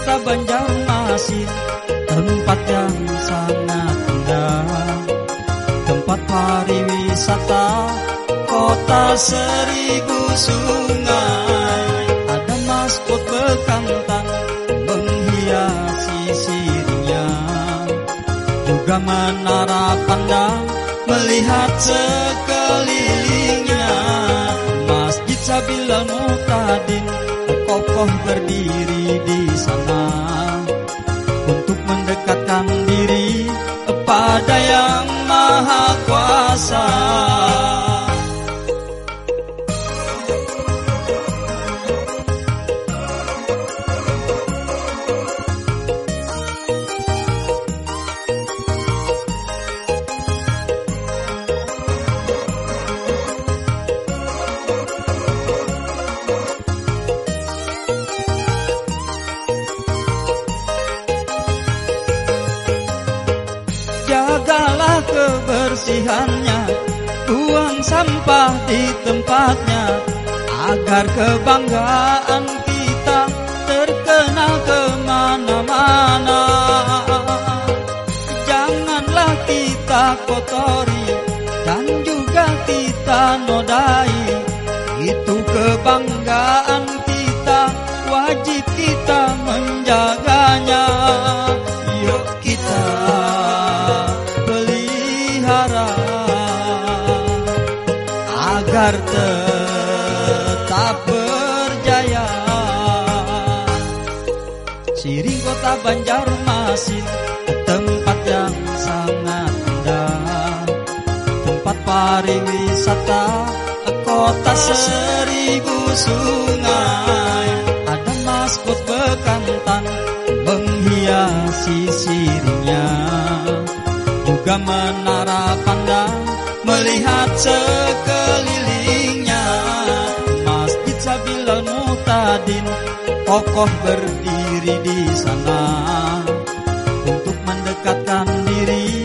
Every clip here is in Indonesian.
Kota Banjarmasin Tempat yang sangat indah. Tempat pariwisata Kota seribu sungai. Ada maskot bekantan Menghiasi sirinya Juga menara pandang Melihat sekelilingnya untuk mendekatkan diri kepada Yang Maha Kuasa. Jagalah kebersihannya Buang sampah di tempatnya Agar kebanggaan kita terkenal ke mana-mana. Janganlah kita kotori Dan juga kita nodai Itu kebanggaan agar tetap berjaya. Siring kota Banjarmasin tempat yang sangat indah, tempat pariwisata kota seribu sungai. Ada maskot bekantan menghiasi sirinya juga menara pandang melihat sekelilingnya Masjid Sabilal Mutadin kokoh berdiri di sana untuk mendekatkan diri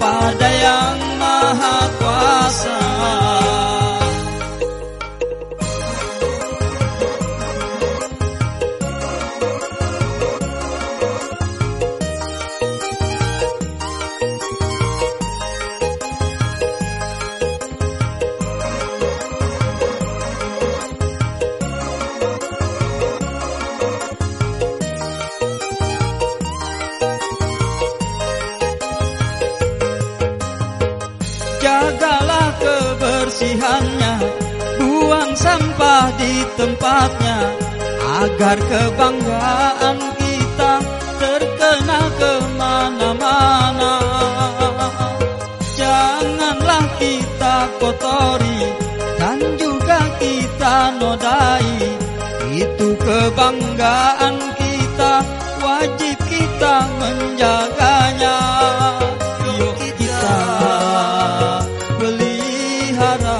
pada Yang Maha Kuasa. jagalah kebersihannya Buang sampah di tempatnya Agar kebanggaan kita terkena ke mana-mana. Janganlah kita kotori Dan juga kita nodai. Itu kebanggaan kita Wajib kita menjaga. dejará.